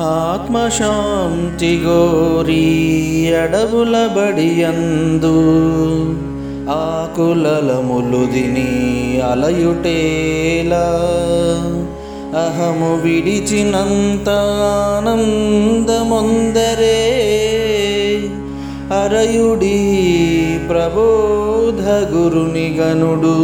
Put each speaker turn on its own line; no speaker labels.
ఆత్మశాంతి గోరీ అడవుల బడియందు ఆకులలములు దిని అలయుటేలా. అహము విడిచినంత ఆనందముందరే. అరయుడి ప్రబోధ గురుని గనుడు